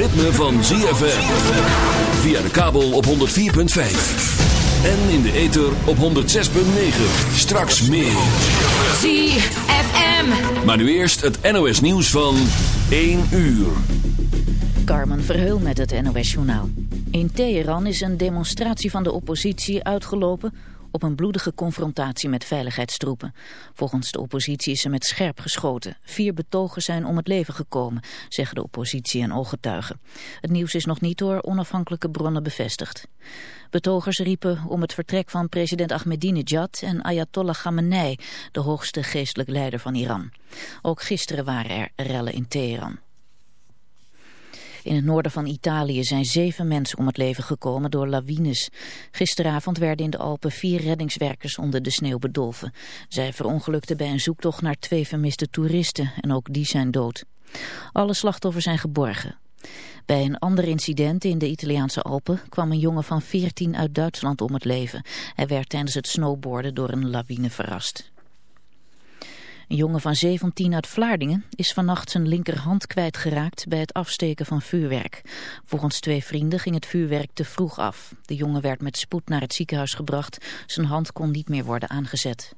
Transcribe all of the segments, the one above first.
ritme van ZFM. Via de kabel op 104.5. En in de ether op 106.9. Straks meer. ZFM. Maar nu eerst het NOS nieuws van 1 uur. Carmen Verheul met het NOS Journaal. In Teheran is een demonstratie van de oppositie uitgelopen op een bloedige confrontatie met veiligheidstroepen. Volgens de oppositie is ze met scherp geschoten. Vier betogers zijn om het leven gekomen, zeggen de oppositie en ooggetuigen. Het nieuws is nog niet door onafhankelijke bronnen bevestigd. Betogers riepen om het vertrek van president Ahmadinejad en Ayatollah Khamenei, de hoogste geestelijk leider van Iran. Ook gisteren waren er rellen in Teheran. In het noorden van Italië zijn zeven mensen om het leven gekomen door lawines. Gisteravond werden in de Alpen vier reddingswerkers onder de sneeuw bedolven. Zij verongelukten bij een zoektocht naar twee vermiste toeristen en ook die zijn dood. Alle slachtoffers zijn geborgen. Bij een ander incident in de Italiaanse Alpen kwam een jongen van 14 uit Duitsland om het leven. Hij werd tijdens het snowboarden door een lawine verrast. Een jongen van 17 uit Vlaardingen is vannacht zijn linkerhand kwijtgeraakt bij het afsteken van vuurwerk. Volgens twee vrienden ging het vuurwerk te vroeg af. De jongen werd met spoed naar het ziekenhuis gebracht. Zijn hand kon niet meer worden aangezet.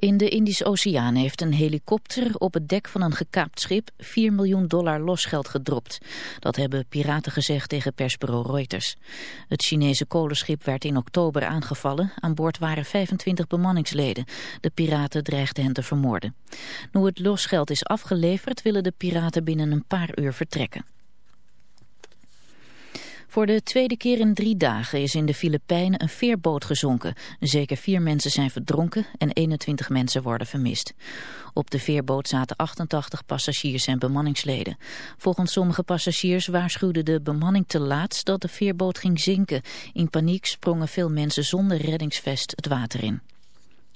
In de Indische Oceaan heeft een helikopter op het dek van een gekaapt schip 4 miljoen dollar losgeld gedropt. Dat hebben piraten gezegd tegen persbureau Reuters. Het Chinese kolenschip werd in oktober aangevallen. Aan boord waren 25 bemanningsleden. De piraten dreigden hen te vermoorden. Nu het losgeld is afgeleverd willen de piraten binnen een paar uur vertrekken. Voor de tweede keer in drie dagen is in de Filipijnen een veerboot gezonken. Zeker vier mensen zijn verdronken en 21 mensen worden vermist. Op de veerboot zaten 88 passagiers en bemanningsleden. Volgens sommige passagiers waarschuwde de bemanning te laat dat de veerboot ging zinken. In paniek sprongen veel mensen zonder reddingsvest het water in.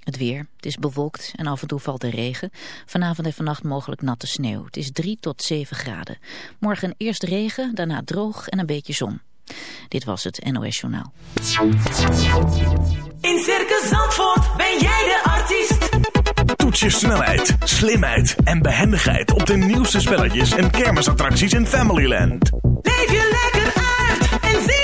Het weer. Het is bewolkt en af en toe valt er regen. Vanavond en vannacht mogelijk natte sneeuw. Het is 3 tot 7 graden. Morgen eerst regen, daarna droog en een beetje zon. Dit was het NOS Journaal. In Circus Zandvoort ben jij de artiest. Toets je snelheid, slimheid en behendigheid op de nieuwste spelletjes en kermisattracties in Familyland. Leef je lekker uit en zie.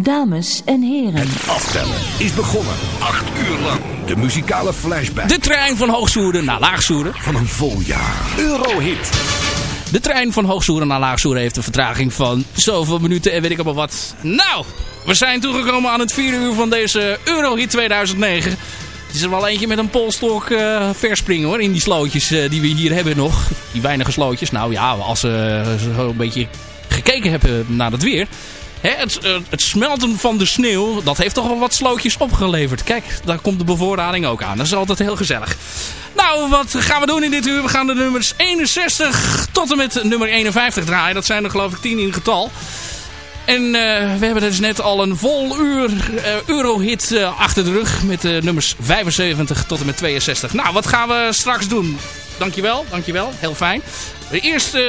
Dames en heren, Aftellen is begonnen. Acht uur lang. De muzikale flashback De trein van Hoogsoeren naar Laagsoeren. van een vol jaar. Eurohit. De trein van Hoogsoeren naar Laagsoeren heeft een vertraging van zoveel minuten en weet ik allemaal wat. Nou, we zijn toegekomen aan het vierde uur van deze Eurohit 2009. Het is er wel eentje met een polstok eh, verspringen hoor, in die slootjes eh, die we hier hebben nog. Die weinige slootjes. Nou ja, als ze zo een beetje gekeken hebben naar het weer... Hè, het, eh, het smelten van de sneeuw, dat heeft toch wel wat slootjes opgeleverd. Kijk, daar komt de bevoorrading ook aan. Dat is altijd heel gezellig. Nou, wat gaan we doen in dit uur? We gaan de nummers 61 tot en met nummer 51 draaien. Dat zijn er geloof ik 10 in getal. En eh, we hebben dus net al een vol uur eh, Eurohit achter de rug met de nummers 75 tot en met 62. Nou, wat gaan we straks doen? Dankjewel, dankjewel. Heel fijn. Eerst eh,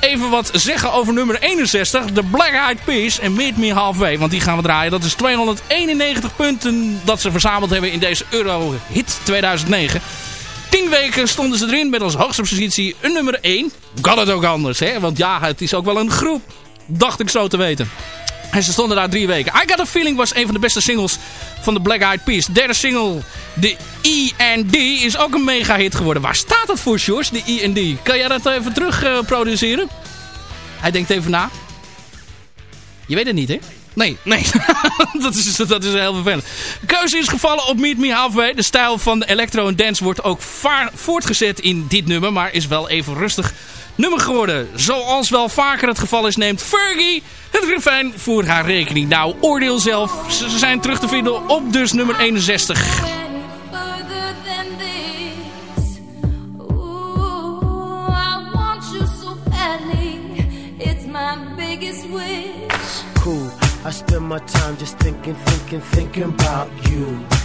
even wat zeggen over nummer 61. De Black Eyed Peas en Meet Me Halfway. Want die gaan we draaien. Dat is 291 punten dat ze verzameld hebben in deze Eurohit 2009. 10 weken stonden ze erin met als hoogste positie een nummer 1. Kan het ook anders, hè? Want ja, het is ook wel een groep. Dacht ik zo te weten. En ze stonden daar drie weken. I Got A Feeling was een van de beste singles van de Black Eyed Peas. Derde single, de E&D, is ook een mega hit geworden. Waar staat dat voor, George, de E&D? Kan jij dat even terug eh, produceren? Hij denkt even na. Je weet het niet, hè? Nee, nee. dat, is, dat is heel vervelend. De keuze is gevallen op Meet Me Halfway. De stijl van de electro en dance wordt ook voortgezet in dit nummer. Maar is wel even rustig nummer geworden. Zoals wel vaker het geval is, neemt Fergie het refijn voor haar rekening. Nou, oordeel zelf. Ze zijn terug te vinden op dus nummer 61. further than this. Ooh, I want you so badly. It's my biggest wish. Cool. I spend my time just thinking, thinking, thinking about you.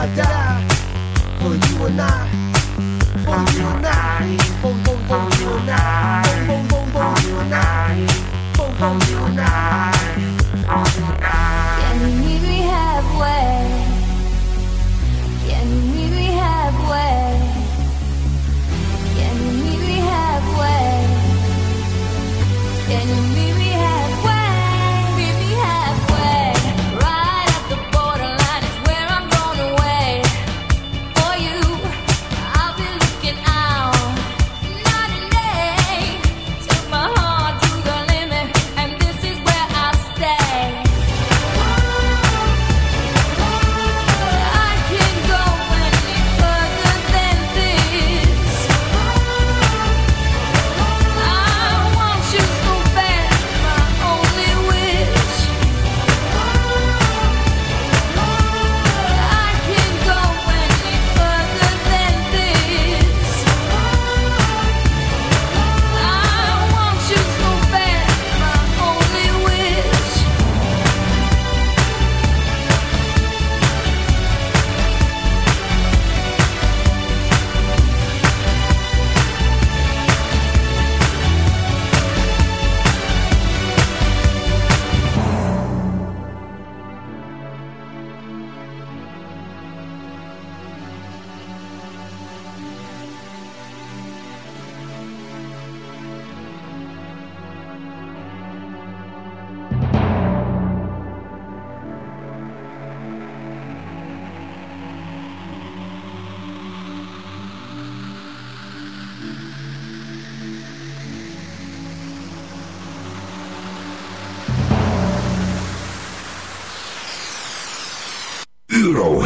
I die for you and I. For you and I. For, you and I. For, you and I. For you and I.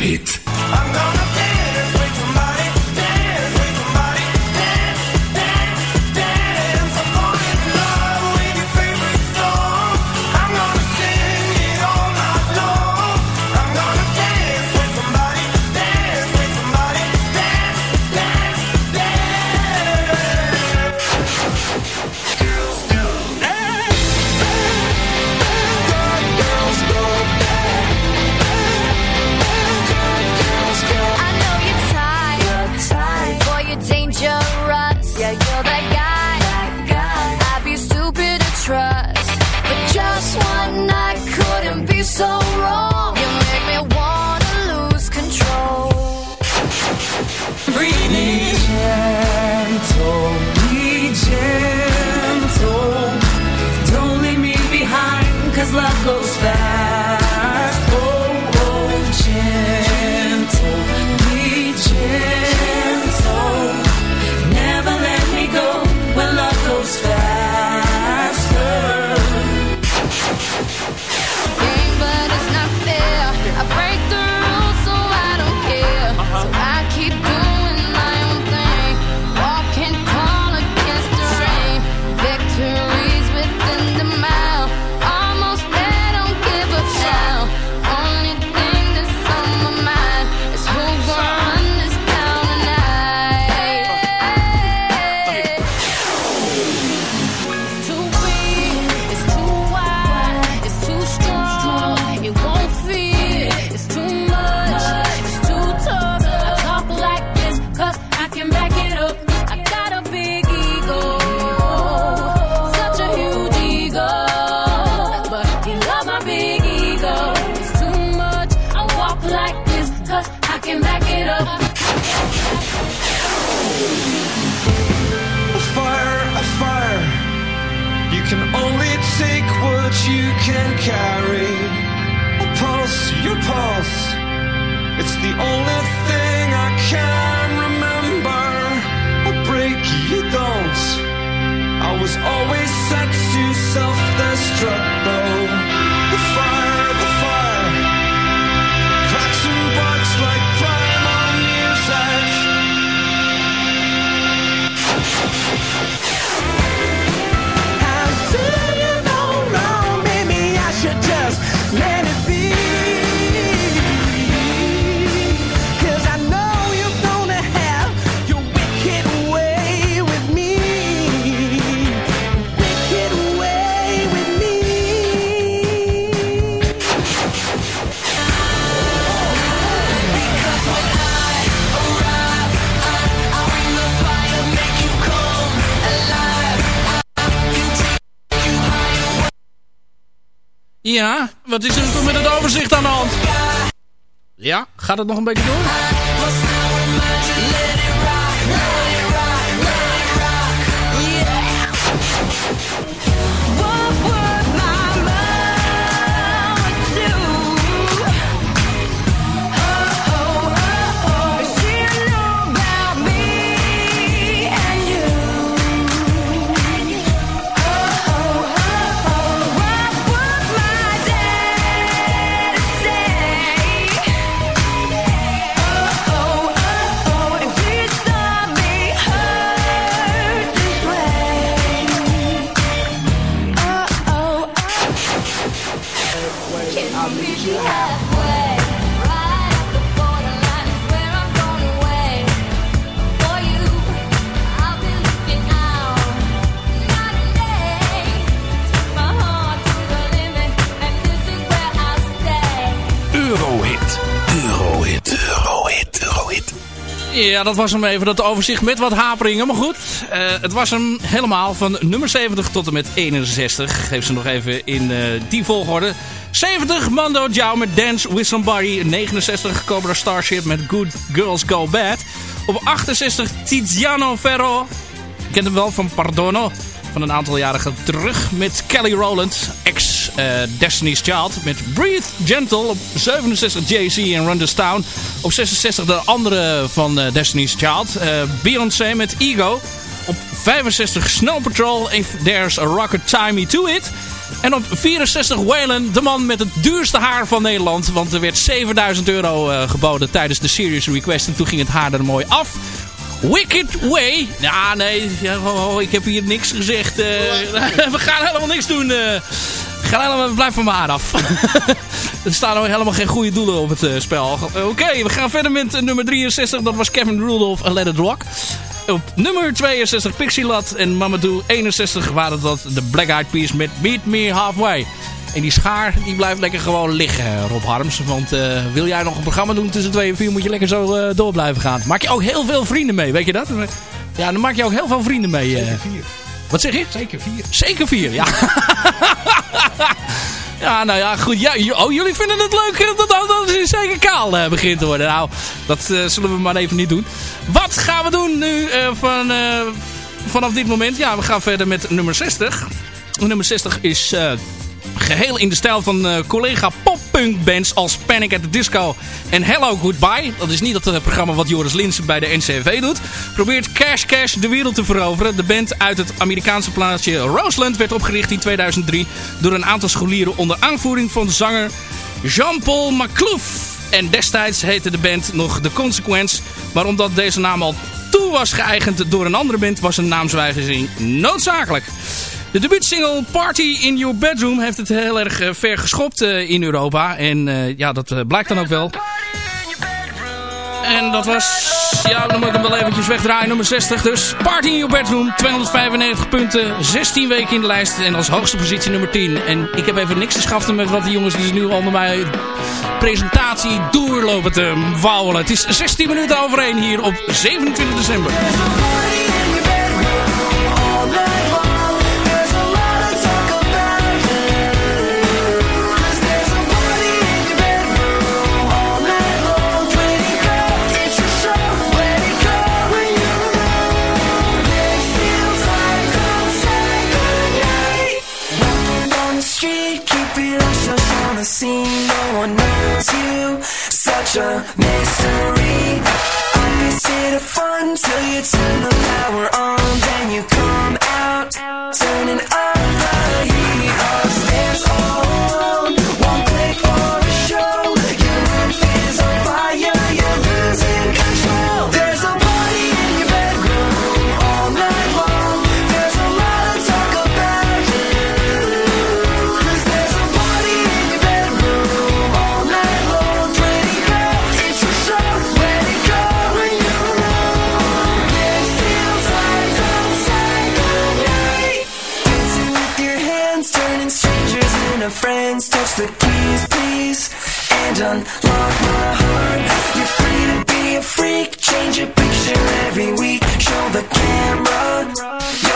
Wait. Ja, wat is er toch met het overzicht aan de hand? Ja, gaat het nog een beetje door? Dat was hem even, dat overzicht met wat haperingen. Maar goed, eh, het was hem helemaal van nummer 70 tot en met 61. Geef ze nog even in eh, die volgorde. 70, Mando Diao met Dance With Somebody. 69, Cobra Starship met Good Girls Go Bad. Op 68, Tiziano Ferro. Je kent hem wel van Pardono. Van een aantal jaren terug met Kelly Rowland. Ex eh, Destiny's Child. Met Breathe Gentle. Op 67 JC en Run This Town. Op 66 de andere van eh, Destiny's Child. eh, Beyoncé met Ego. Op 65 Snow Patrol. If There's a Rocket Tie Me To It. En op 64 Waylon, de man met het duurste haar van Nederland. Want er werd 7000 euro geboden tijdens de Serious Request. En toen ging het haar er mooi af. Wicked Way. Ja, nee, ik heb hier niks gezegd. eh, we gaan helemaal niks doen. eh. we gaan blijf van mijn haar af. er staan ook helemaal geen goede doelen op het eh, spel. Oké, we gaan verder met nummer 63. Dat was Kevin Rudolph en Let It Rock. Op nummer 62 Pixie Lat en Mamadou 61 waren dat de Black Eyed Peas met Meet Me Halfway. En die schaar die blijft lekker gewoon liggen, Rob Harms. Want eh, wil jij nog een programma doen tussen 2 en 4 moet je lekker zo eh, door blijven gaan. Maak je ook heel veel vrienden mee, weet je dat? Ja, dan maak je ook heel veel vrienden mee. eh. Wat zeg je? Zeker vier. Zeker vier, ja. ja, nou ja, goed. Ja, oh, jullie vinden het leuk dat dat, het zeker kaal begint te worden. Nou, dat zullen we maar even niet doen. Wat gaan we doen nu van, vanaf dit moment? Ja, we gaan verder met nummer 60. Nummer 60 is geheel in de stijl van eh, collega poppunk bands als Panic at the Disco en Hello Goodbye. Dat is niet dat het programma wat Joris Linsen bij de NCV doet. Probeert Cash Cash de wereld te veroveren. De band uit het Amerikaanse plaatsje Roseland werd opgericht in 2003 door een aantal scholieren onder aanvoering van de zanger Jean-Paul Maclouf. En destijds heette de band nog The Consequence. Maar omdat deze naam al toe was geëigend door een andere band was een naamswijziging noodzakelijk. De debuutsingle Party in Your Bedroom heeft het heel erg eh, ver geschopt eh, in Europa. En eh, ja, dat blijkt dan ook wel. En dat was, ja, dan moet ik hem wel eventjes wegdraaien, nummer 60. Dus Party in Your Bedroom, 295 punten, 16 weken in de lijst. En als hoogste positie nummer 10. En ik heb even niks te schaften met wat die jongens die nu al bij mij presentatie doorlopen te wauwelen. Het is 16 minuten over 1 hier op 27 december. never seen no one knows you. Such a mystery. Opposite of fun till you turn the power on, then you. Unlock my heart. You're free to be a freak. Change your picture every week. Show the camera.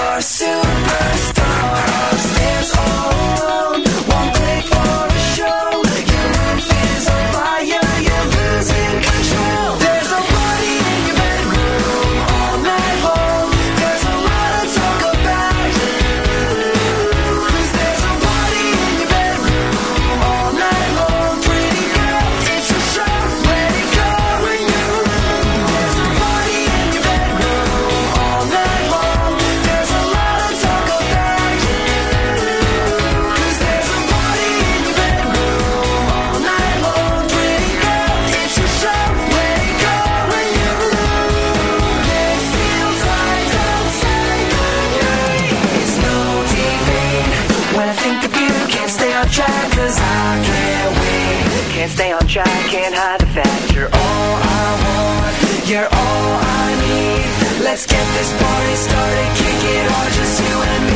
You're all I need. Let's get this party started. Kick it hard, just you and me.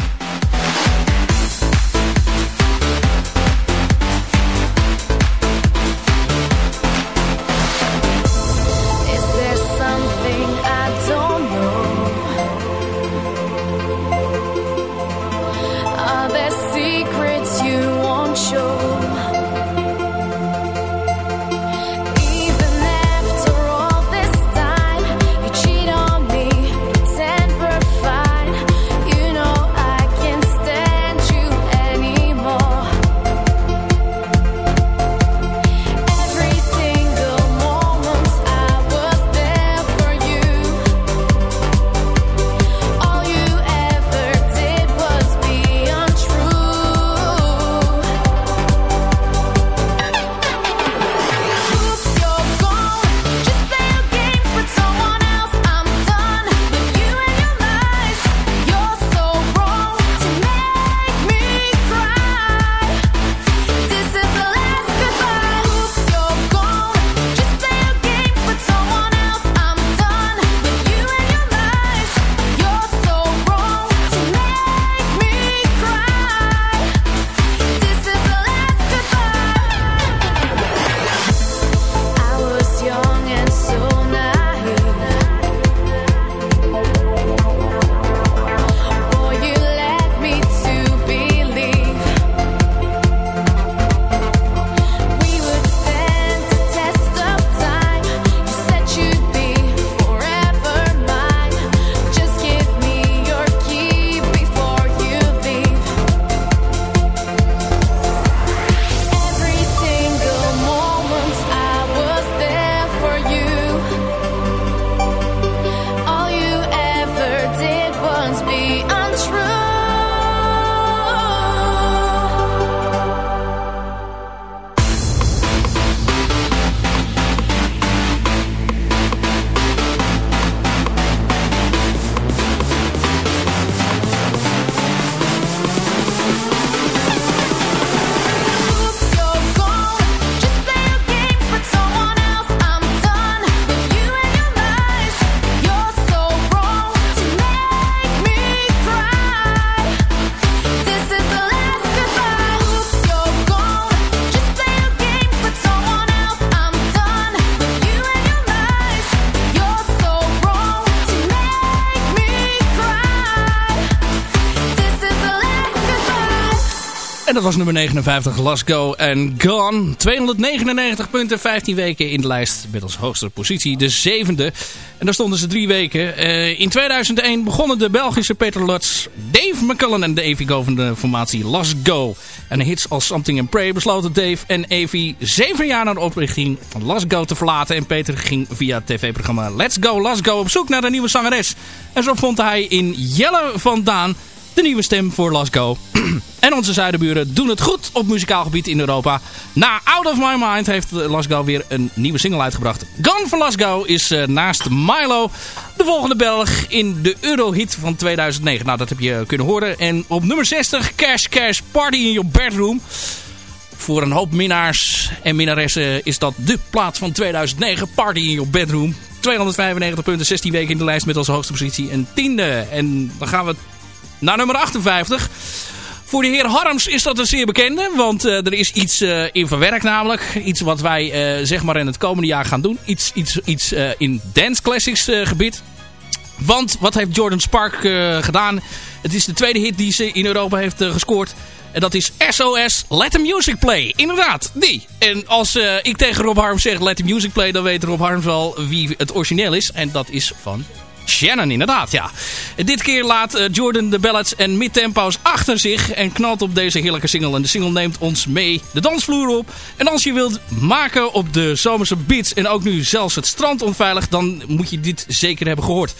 En dat was nummer 59, Let's Go and Gone. 299 punten, 15 weken in de lijst met als hoogste positie, de zevende. En daar stonden ze drie weken. Eh, in 2001 begonnen de Belgische Peter Lutz, Dave McCullen en de Evie Go van de formatie Let's Go. En hits als Something and Pray besloten Dave en Evie zeven jaar na de oprichting van Let's Go te verlaten. En Peter ging via het tv-programma Let's Go, Let's Go op zoek naar een nieuwe zangeres. En zo vond hij in Jelle van Daan de nieuwe stem voor Let's Go. en onze zuidenburen doen het goed op muzikaal gebied in Europa. Na Out of My Mind heeft Let's Go weer een nieuwe single uitgebracht. Gone for Let's Go is eh, naast Milo de volgende Belg in de Eurohit van 2009. Nou, dat heb je kunnen horen. En op nummer 60, Cash Cash Party in Your Bedroom. Voor een hoop minnaars en minnaressen is dat de plaats van 2009. Party in Your Bedroom. 295 punten, 16 weken in de lijst met als hoogste positie een tiende. En dan gaan we naar nummer 58. Voor de heer Harms is dat een zeer bekende. Want uh, er is iets uh, in verwerkt namelijk. Iets wat wij uh, zeg maar in het komende jaar gaan doen. Iets, iets, iets in dance classics gebied. Want wat heeft Jordan Spark gedaan? Het is de tweede hit die ze in Europa heeft gescoord. En dat is SOS Let the Music Play. Inderdaad, die. En als ik tegen Rob Harms zeg Let the Music Play... dan weet Rob Harms wel wie het origineel is. En dat is van Shannon, inderdaad, ja. Dit keer laat uh, Jordan de ballads en midtempo's achter zich en knalt op deze heerlijke single. En de single neemt ons mee de dansvloer op. En als je wilt maken op de zomerse beats en ook nu zelfs het strand onveilig, dan moet je dit zeker hebben gehoord.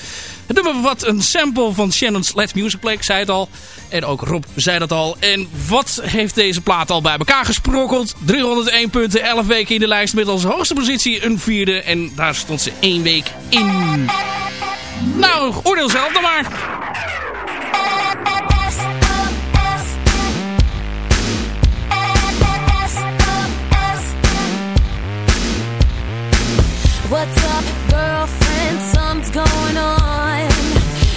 Het nummer bevat een sample van Shannon's Let's Music Play, ik zei het al. En ook Rob zei dat al. En wat heeft deze plaat al bij elkaar gesprokkeld? 301 punten, 11 weken in de lijst met als hoogste positie een vierde. En daar stond ze één week in. Nou, oordeel zelf dan maar. What's up, girlfriend? Something's going on.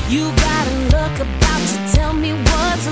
You gotta look about you. Tell me what's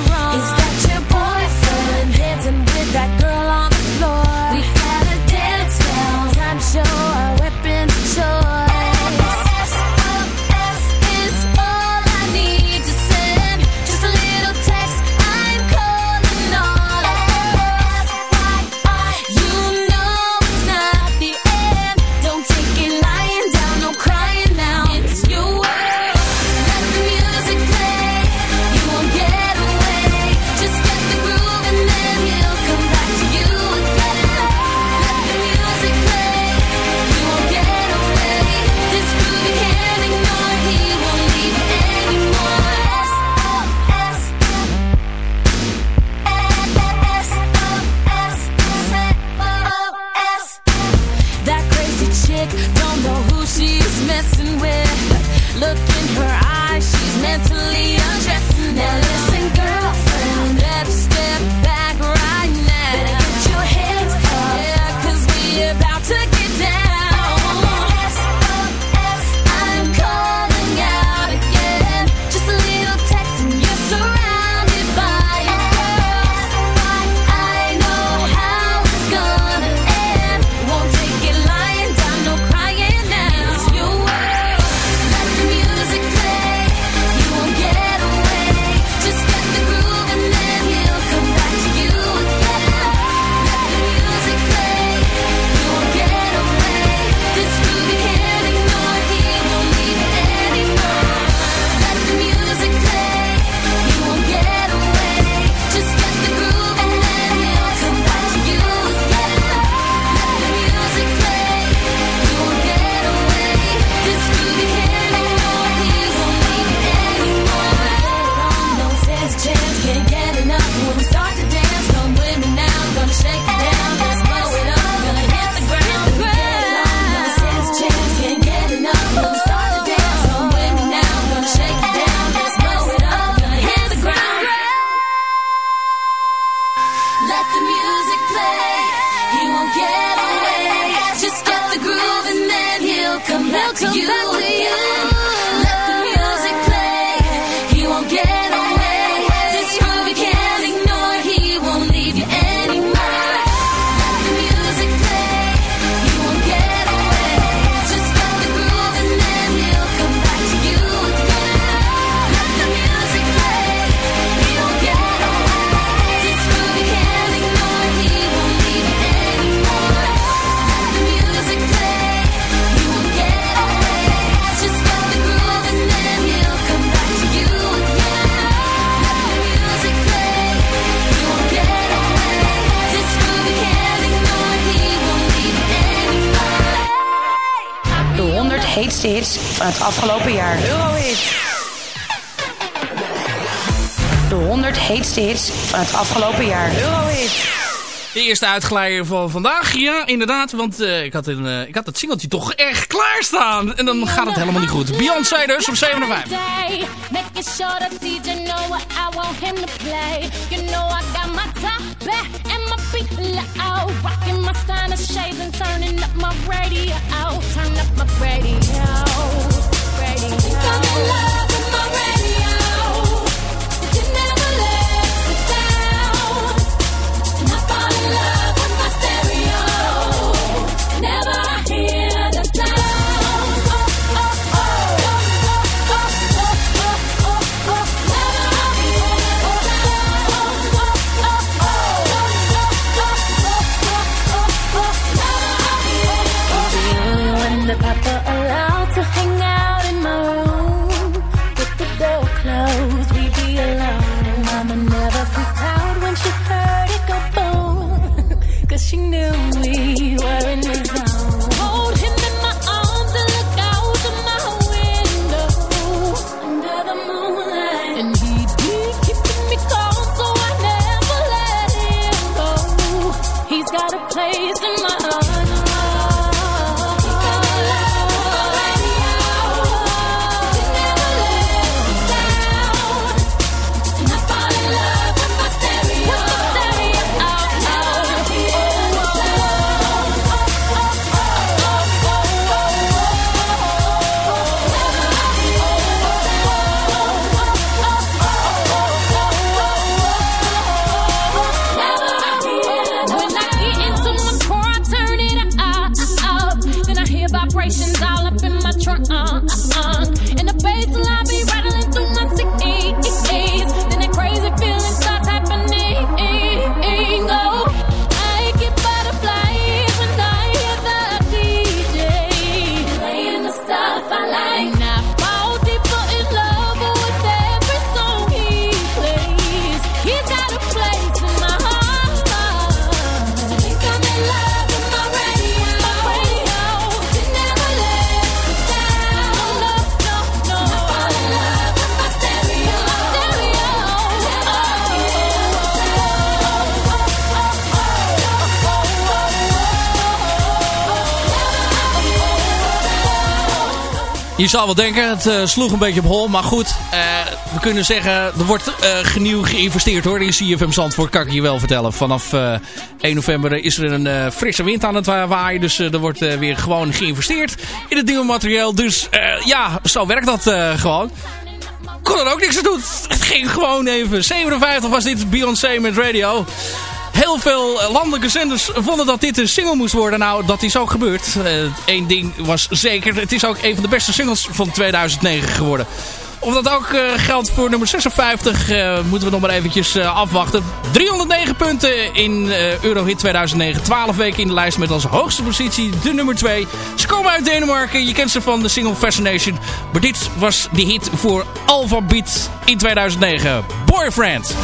van het afgelopen jaar. Eurohit. De eerste uitglijder van vandaag, ja, inderdaad. Want eh, ik, had een, eh, ik had het singeltje toch echt klaarstaan. En dan gaat het helemaal niet goed. Beyoncé dus op 57. day, making sure the DJ know what I want him to play. You know I got my top back and my feet low, rocking my stunner shades and turning up my radio. Turn up my radio. Radio. I'm in love Je zou wel denken, het eh, sloeg een beetje op hol. Maar goed, eh, we kunnen zeggen, er wordt eh genieuw geïnvesteerd hoor. In CFM Zandvoort kan ik je wel vertellen. Vanaf eh 1 november is er een frisse wind aan het wa- waaien. Dus er wordt weer gewoon geïnvesteerd in het nieuwe materiaal. Dus ja, zo werkt dat gewoon. Kon er ook niks aan doen. Het ging gewoon even. 57 was dit Beyoncé met radio. Heel veel eh, landelijke zenders vonden dat dit een single moest worden. Nou, dat is ook gebeurd. Eén ding was zeker. Het is ook een van de beste singles van 2009 geworden. Of dat ook eh, geldt voor nummer 56, eh, moeten we nog maar eventjes eh, afwachten. 309 punten in eh, Eurohit 2009. 12 weken in de lijst met als hoogste positie de nummer 2. Ze komen uit Denemarken. Je kent ze van de single Fascination. Maar dit was de hit voor Alpha Beat in 2009. Boyfriend.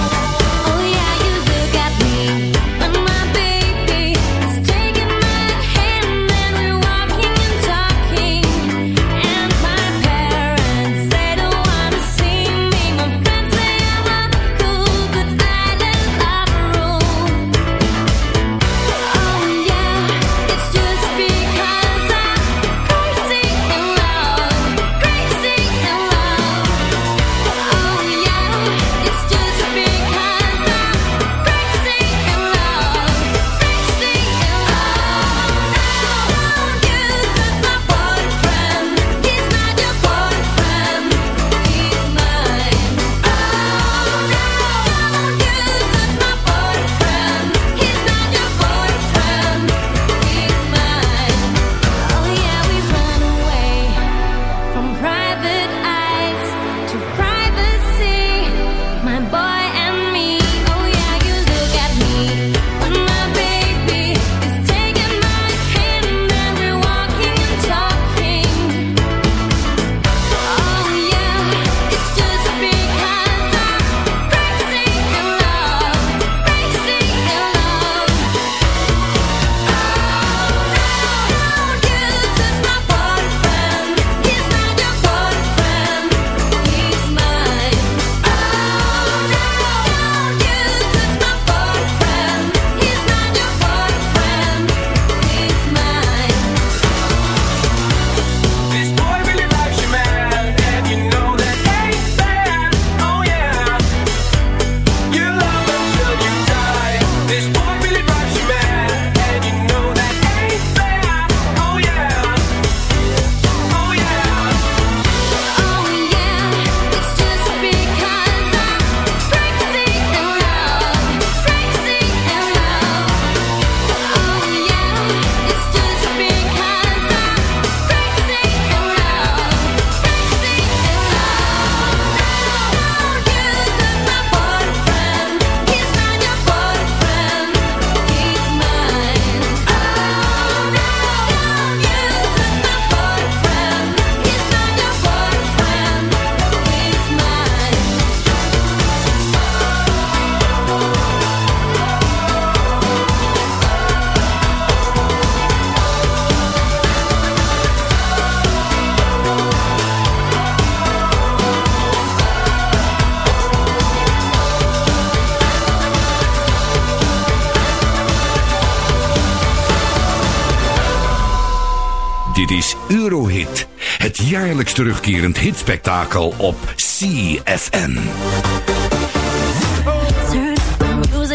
Jaarlijks terugkerend hitspektakel op CFM.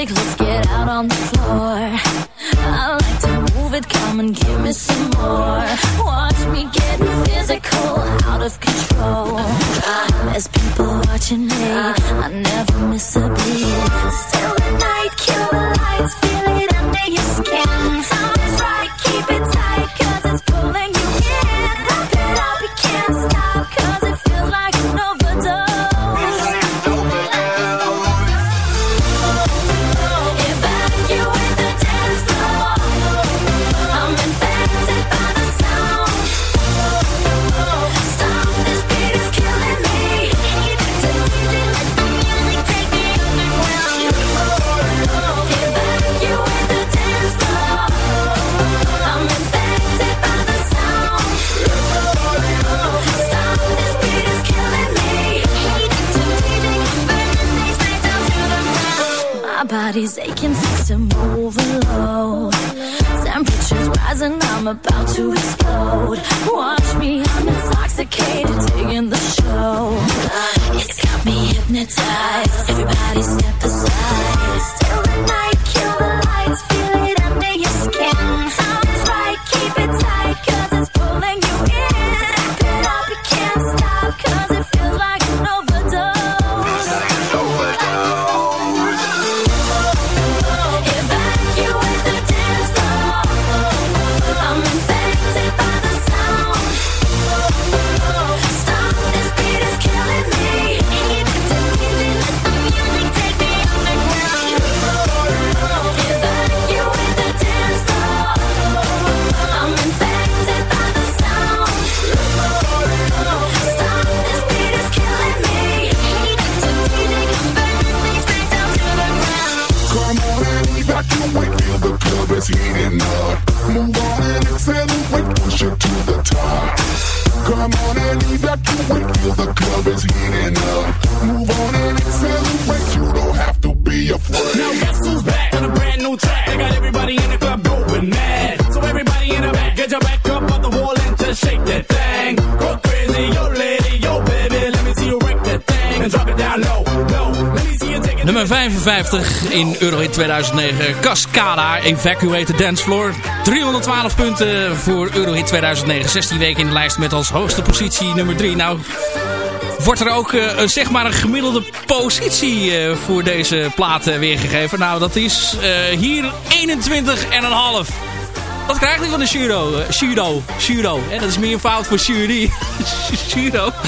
Let's get out on the floor. I like to move it, come and give me some more. Watch me getting physical, out of control. 55 in Eurohit 2009. Cascada, Evacuate the Dance Floor. 312 punten voor Eurohit 2009. 16 weken in de lijst met als hoogste positie nummer 3. Nou, wordt er ook een, zeg maar een gemiddelde positie eh, voor deze plaat eh, weergegeven. Nou, dat is eh, hier 21,5. Dat krijgt hij van de Shuro. eh, Shuro. Shuro. Hè, dat is meer een fout voor jury. Shuro.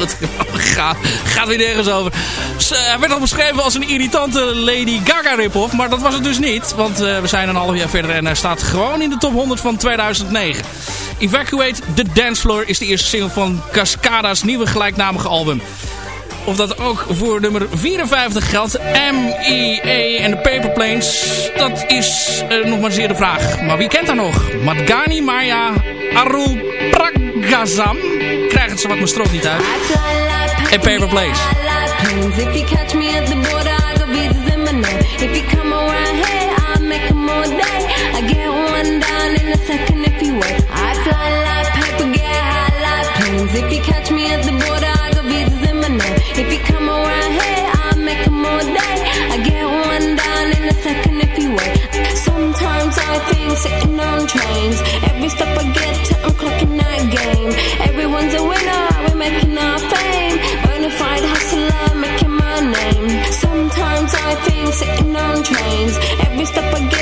Goed, gaat, gaat weer nergens over. Hij werd al beschreven als een irritante Lady Gaga rip-off. Maar dat was het dus niet. Want eh, we zijn een half jaar verder en hij staat gewoon in de top 100 van 2009. Evacuate the Dance Floor is de eerste single van Cascada's nieuwe gelijknamige album. Of dat ook voor nummer 54 geldt. M.E.A. en de Paper Planes. Dat is eh, nog maar zeer de vraag. Maar wie kent daar nog? Madgani Maya Arul Pragazam. Krijg het ze wat mijn strot niet uit. En Paper Planes. If you catch me at the border, I got visas in my name. If you come around here, I'll make 'em all day. I get one down in a second if you wait. I fly like paper, get high like planes. If you catch me at the border, I got visas in my name. If you come around here, I'll make 'em all day. I get one down in a second if you wait. Sometimes I think sitting on trains. Every step I get to, I'm clocking that game. Everyone's a winner, we're making our fame. I sitting on trains. Every step I get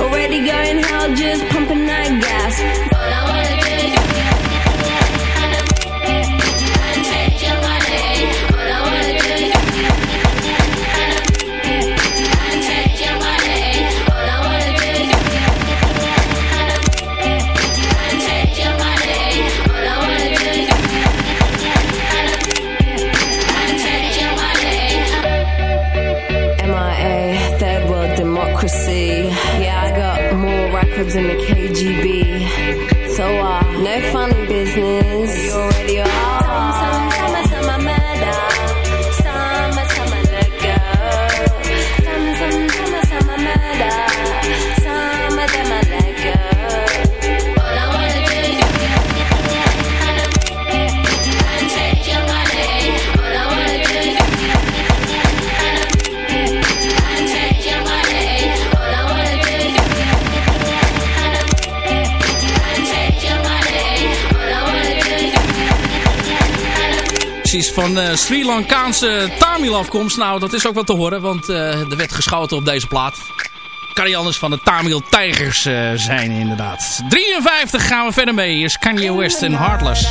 Already going hell, just pumping that gas. Sri Lankaanse Tamil afkomst. Nou, dat is ook wat te horen, want eh, er werd geschoten op deze plaat. Kan niet anders van de Tamil Tigers eh, zijn, inderdaad. 53 gaan we verder mee. Is Kanye West en Heartless.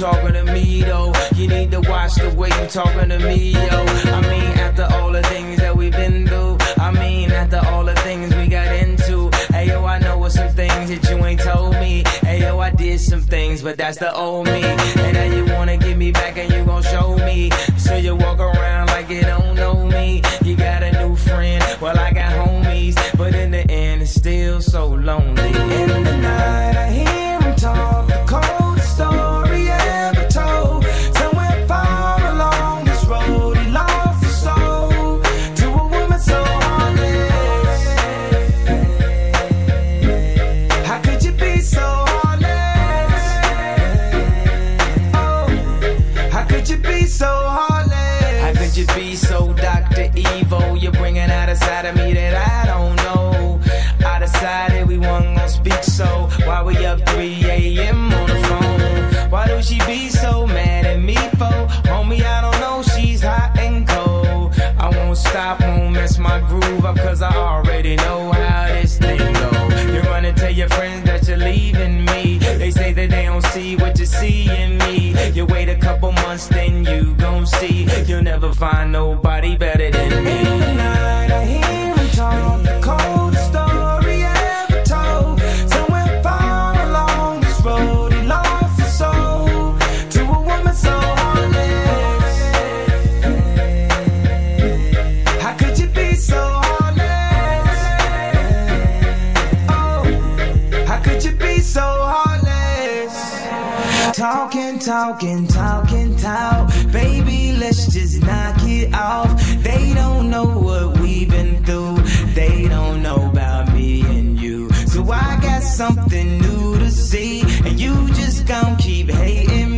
Talking to me, though. You need to watch the way you talking to me, yo. I mean, after all the things that we've been through. I mean, after all the things we got into. Hey, yo, I know what some things that you ain't told me. Hey, yo, I did some things, but that's the old me. And now you wanna get me back and see. You'll never find nobody better than me. In the night, I hear talk, the coldest story ever told. Somewhere far along this road, he lost his soul to a woman so. How could you be so? Oh, how could you be so? Talking, talking, talking, talk. Just knock it off. They don't know what we've been through. They don't know about me and you. So I got something new to see. And you just gon' keep hating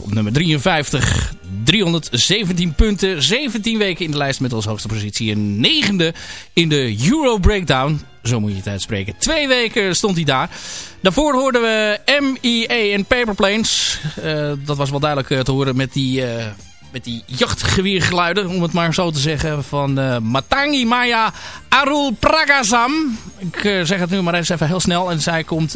Op nummer 53. 317 punten, 17 weken in de lijst met als hoogste positie. En negende in de Euro Breakdown. Zo moet je het uitspreken. Twee weken stond hij daar. Daarvoor hoorden we MEA en Paperplanes. Eh, dat was wel duidelijk eh, te horen met die, eh, met die jachtgewiergeluiden, om het maar zo te zeggen. Van eh, Matangi Maya Arul Pragasam. Ik zeg het nu maar eens even heel snel. En zij komt...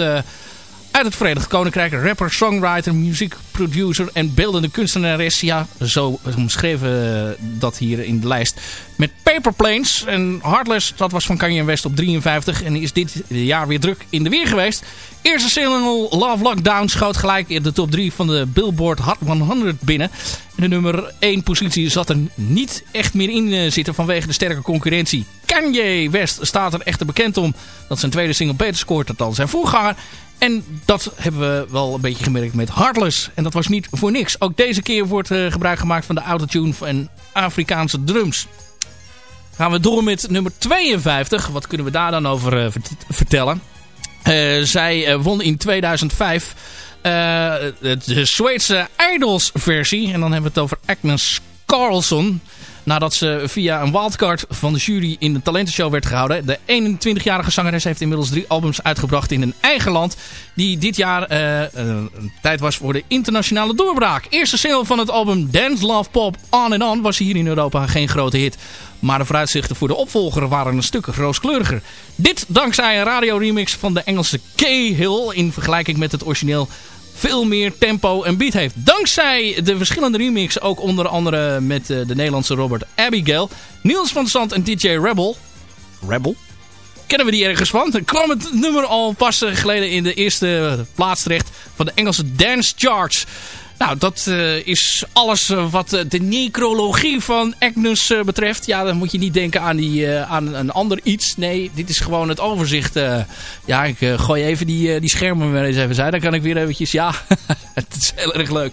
eh, uit het Verenigd Koninkrijk. Rapper, songwriter, muziekproducer en beeldende kunstenares. Ja, zo omschreven dat hier in de lijst. Met Paper Planes. En Heartless, dat was van Kanye West op 53. En is dit jaar weer druk in de weer geweest. Eerste single Love Lockdown schoot gelijk in de top 3 van de Billboard Hot 100 binnen. En de nummer 1 positie zat er niet echt meer in eh, zitten vanwege de sterke concurrentie. Kanye West staat er echter bekend om dat zijn tweede single beter scoort dan zijn voorganger. En dat hebben we wel een beetje gemerkt met Heartless. En dat was niet voor niks. Ook deze keer wordt uh, gebruik gemaakt van de autotune en Afrikaanse drums. Gaan we door met nummer 52. Wat kunnen we daar dan over uh, vertellen? Uh, zij won in 2005 de Zweedse Idols versie. En dan hebben we het over Agnes Carlson. Nadat ze via een wildcard van de jury in de talentenshow werd gehouden. De 21-jarige zangeres heeft inmiddels drie albums uitgebracht in een eigen land. Die dit jaar uh, een tijd was voor de internationale doorbraak. Eerste single van het album Dance Love Pop On and On was hier in Europa geen grote hit. Maar de vooruitzichten voor de opvolger waren een stuk rooskleuriger. Dit dankzij een radioremix van de Engelse K-Hill in vergelijking met het origineel veel meer tempo en beat heeft. Dankzij de verschillende remixen, ook onder andere met uh, de Nederlandse Robert Abigail, Niels van Sant en DJ Rebel. Rebel? Kennen we die ergens van? Dan kwam het nummer al pas geleden in de eerste plaats terecht van de Engelse Dance Charts. Nou, dat uh, is alles uh, wat uh, de necrologie van Agnes betreft. Ja, dan moet je niet denken aan, die, aan een ander iets. Nee, dit is gewoon het overzicht. ja, ik gooi even die, die schermen weer eens even uit. Dan kan ik weer eventjes... Ja, het is heel erg leuk.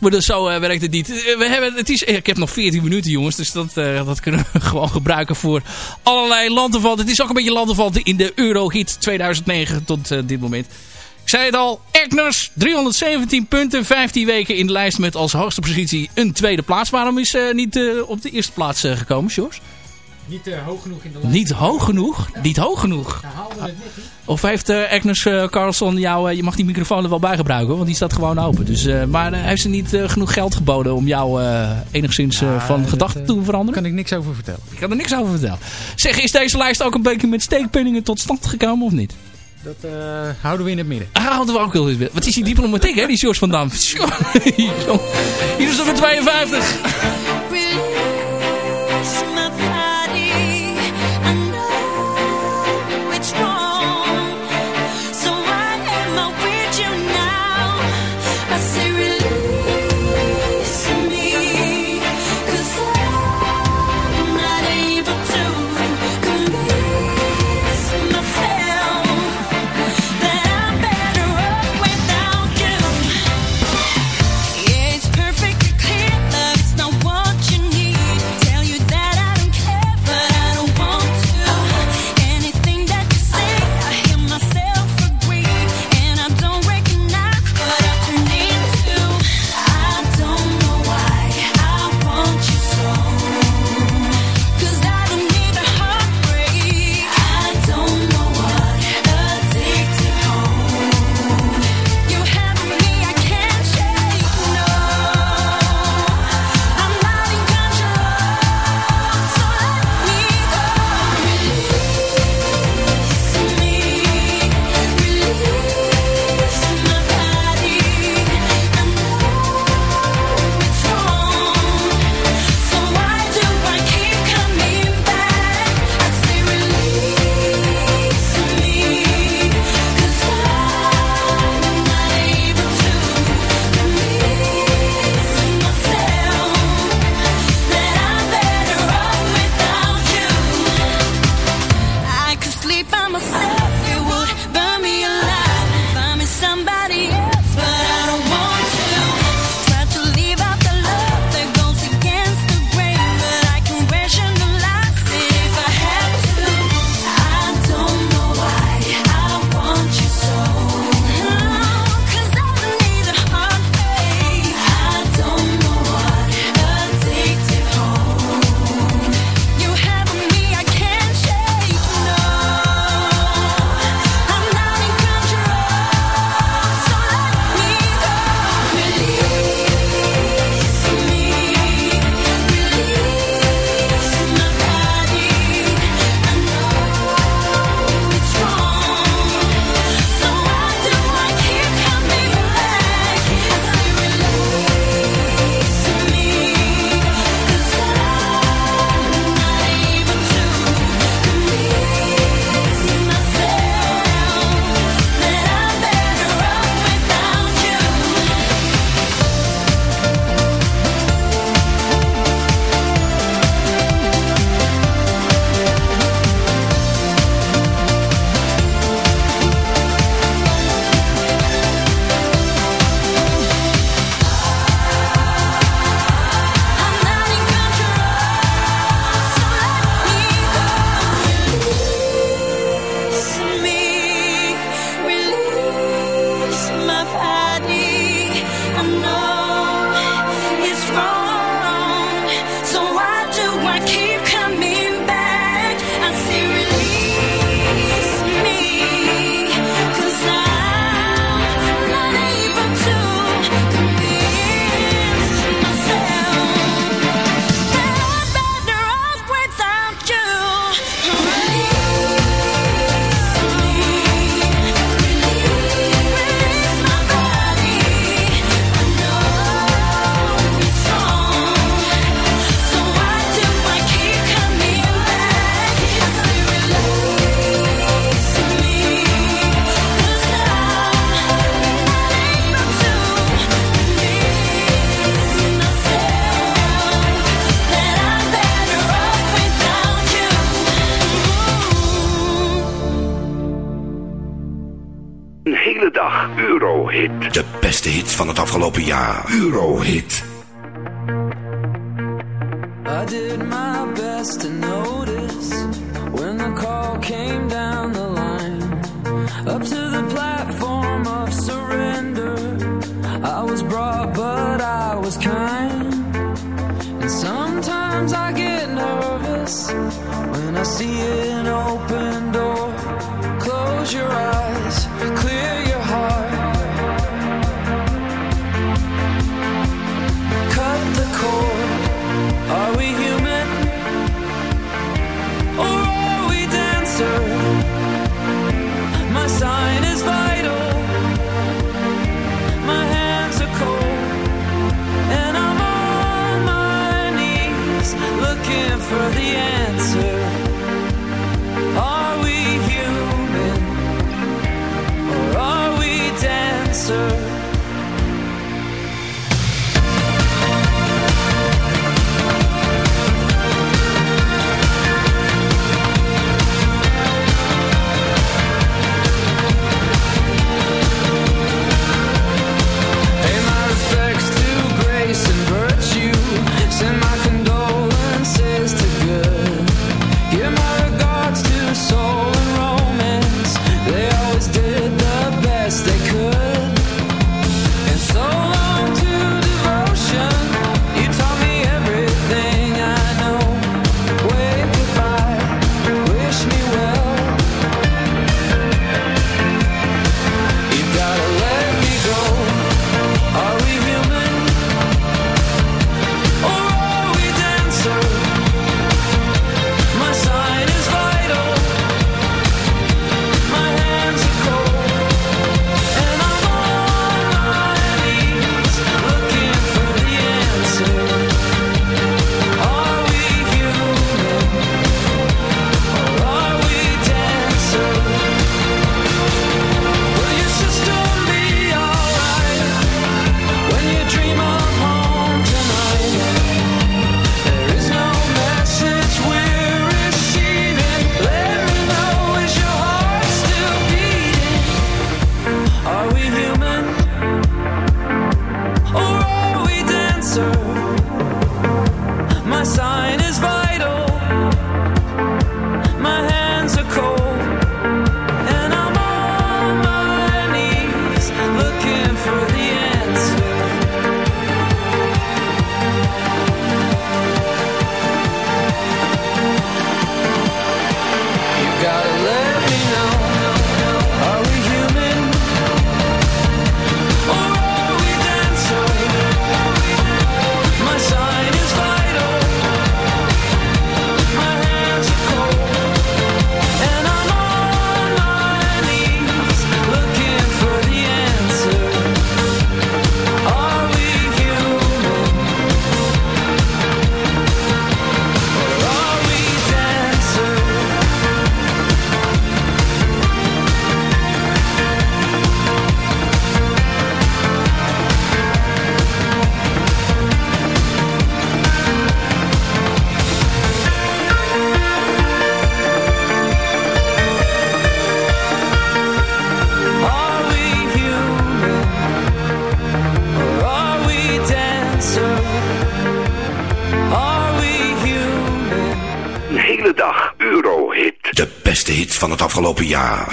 Maar dus zo werkt het niet. We hebben, het is, ik heb nog 14 minuten jongens. Dus dat, dat kunnen we gewoon gebruiken voor allerlei landenvalten. Het is ook een beetje landenvalten in de Eurohit 2009 tot dit moment. Zei het al, Agnes, 317 punten, 15 weken in de lijst met als hoogste positie een tweede plaats. Waarom is ze uh, niet uh, op de eerste plaats uh, gekomen, Sjors? Niet hoog genoeg in de lijst. Niet hoog genoeg? Ja. Niet hoog genoeg? Ja, niet. Of heeft Agnes Carlson jou, je mag die microfoon er wel bij gebruiken, want die staat gewoon open. Dus, maar heeft ze niet genoeg geld geboden om jou enigszins ja, van gedachten te veranderen? Daar kan ik niks over vertellen. Ik kan er niks over vertellen. Zeg, is deze lijst ook een beetje met steekpenningen tot stand gekomen of niet? Dat uh, houden we in het midden. Ah, houden we ook heel midden. Wat is die diplomatiek, hè, die George van Dam? Hier is nummer 52. Van het afgelopen jaar. Eurohit. Het afgelopen jaar.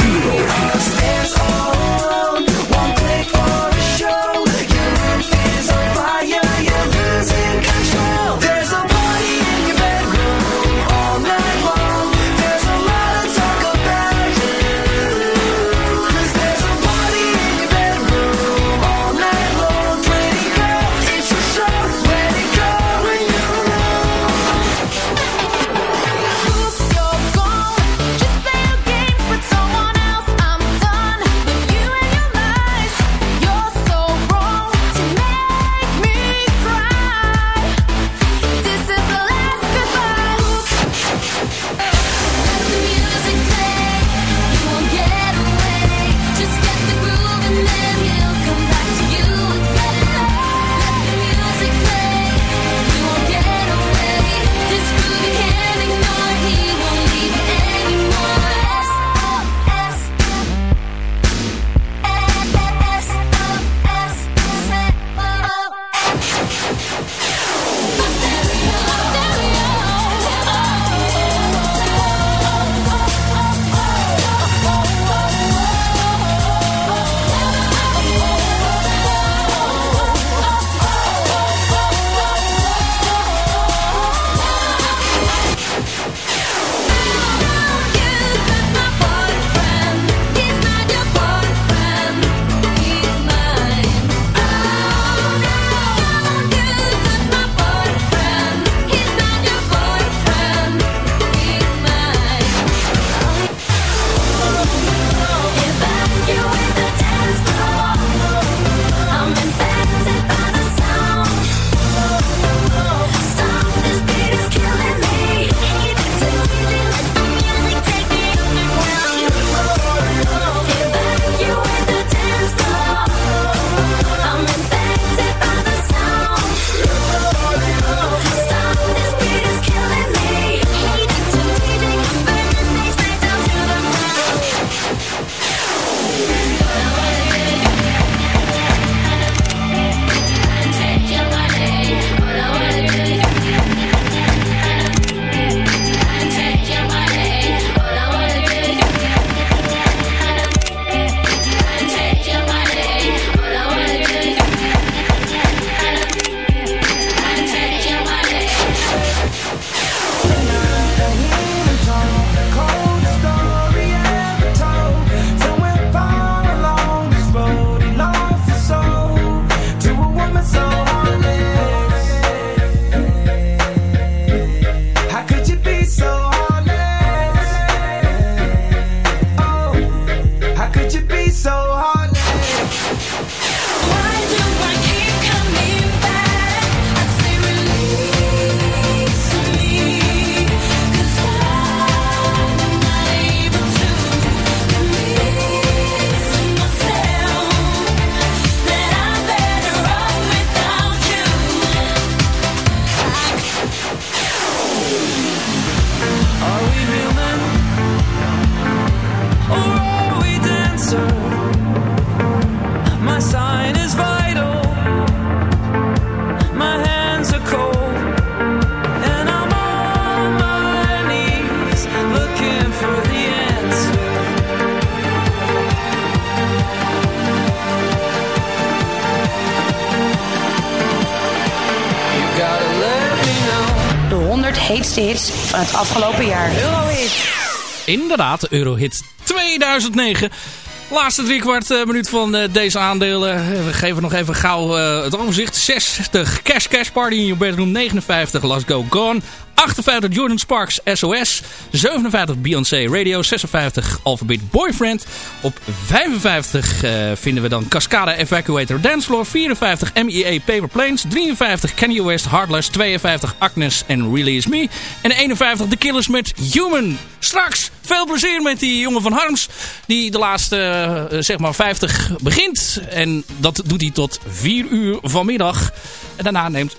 Het afgelopen jaar. Eurohit. Inderdaad, Eurohit 2009. Laatste driekwart uh, minuut van uh, deze aandelen. We geven nog even gauw uh, het overzicht. 60 Cash Cash Party in Your Bedroom. 59 Let's Go Gone. 58 Jordan Sparks SOS. 57 Beyoncé Radio. 56 Alphabet Boyfriend. Op 55 uh, vinden we dan Cascada Evacuator Dancefloor. 54 MEA Paper Planes. 53 Kanye West Heartless. 52 Agnes en Is Me. En 51 The Killers met Human. Straks veel plezier met die jongen van Harms. Die de laatste uh, zeg maar 50 begint. En dat doet hij tot 4 uur vanmiddag. En daarna neemt